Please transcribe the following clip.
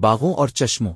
باغوں اور چشموں۔